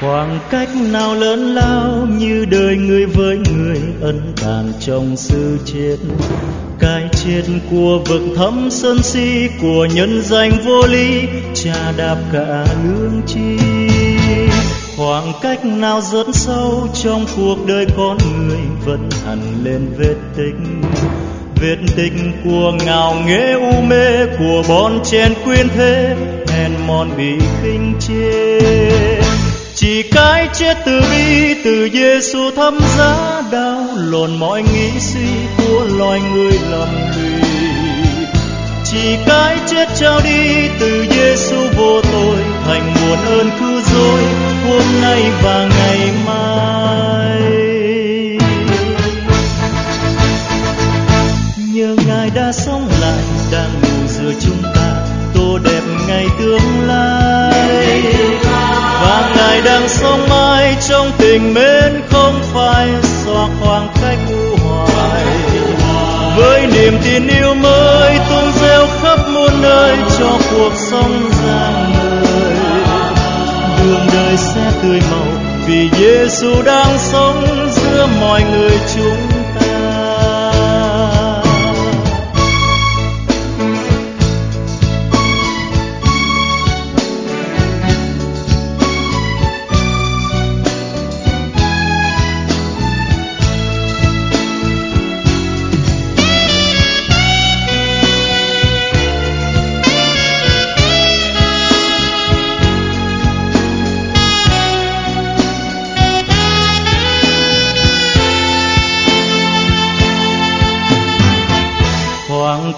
khoảng cách nào lớn lao như đời người với người ân tàn trong sự chết. Cái chết của vực thấm sơn si, của nhân danh vô lý cha đạp cả lương chi. Khoảng cách nào rất sâu trong cuộc đời con người vẫn hằn lên vết tích. Vết tích của ngào nghễ u mê của bon chen quyên thế, hèn mòn bị khinh chê cái chết từ bi, từ Giêsu thấm giá đau lộn mọi nghĩ suy của loài người lầm lì. Chỉ cái chết trao đi, từ Giêsu vô tội, thành nguồn ơn cứu rỗi, hôm nay và ngày mai. Nhờ ngài đã sống lại, đang ngủ giữa chúng ta, tô đẹp ngày tương lai và ngài đang sống mãi trong tình mến không phải xóa khoảng cách u hoài. Với niềm tin yêu mới tung reo khắp muôn nơi cho cuộc sống rạng người đường đời sẽ tươi màu vì Giêsu đang sống giữa mọi người chúng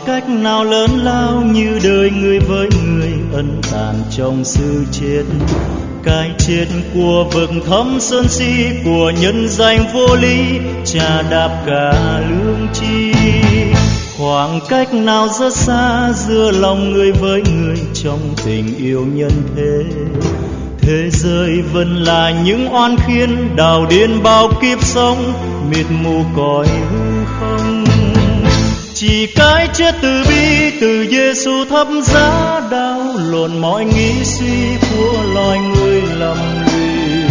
cách nào lớn lao như đời người với người ân tàn trong sự chết. Cái chết của vực thấm sơn si, của nhân danh vô lý, cha đạp cả lương chi khoảng cách nào rất xa giữa lòng người với người trong tình yêu nhân thế? Thế giới vẫn là những oan khiên, đào điên bao kiếp sống, mịt mù cõi hư chỉ cái chết từ bi, từ Giêsu thấp giá đau lộn mọi nghĩ suy của loài người lầm lì.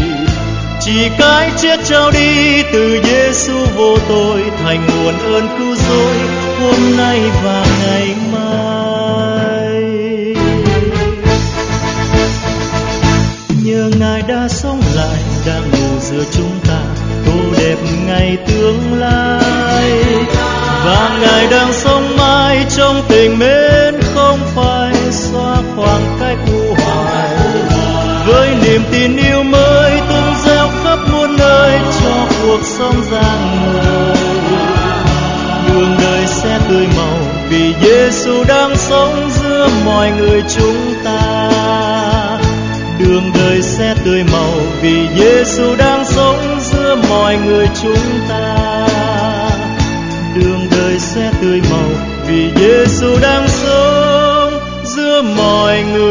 Chỉ cái chết trao đi, từ Giêsu vô tội, thành nguồn ơn cứu rỗi, hôm nay và ngày mai. Nhờ ngài đã sống lại đang ngủ giữa chúng ta tô đẹp ngày tương lai và ngài đang sống mãi trong tình mến, không phải xóa khoảng cách u hoài. Với niềm tin yêu mới tung gieo khắp muôn nơi cho cuộc sống giang người đường đời sẽ tươi màu vì Giêsu đang sống giữa mọi người chúng ta. Đường đời sẽ tươi màu vì Giêsu đang sống giữa mọi người chúng ta. Giêsu đang sống giữa mọi người.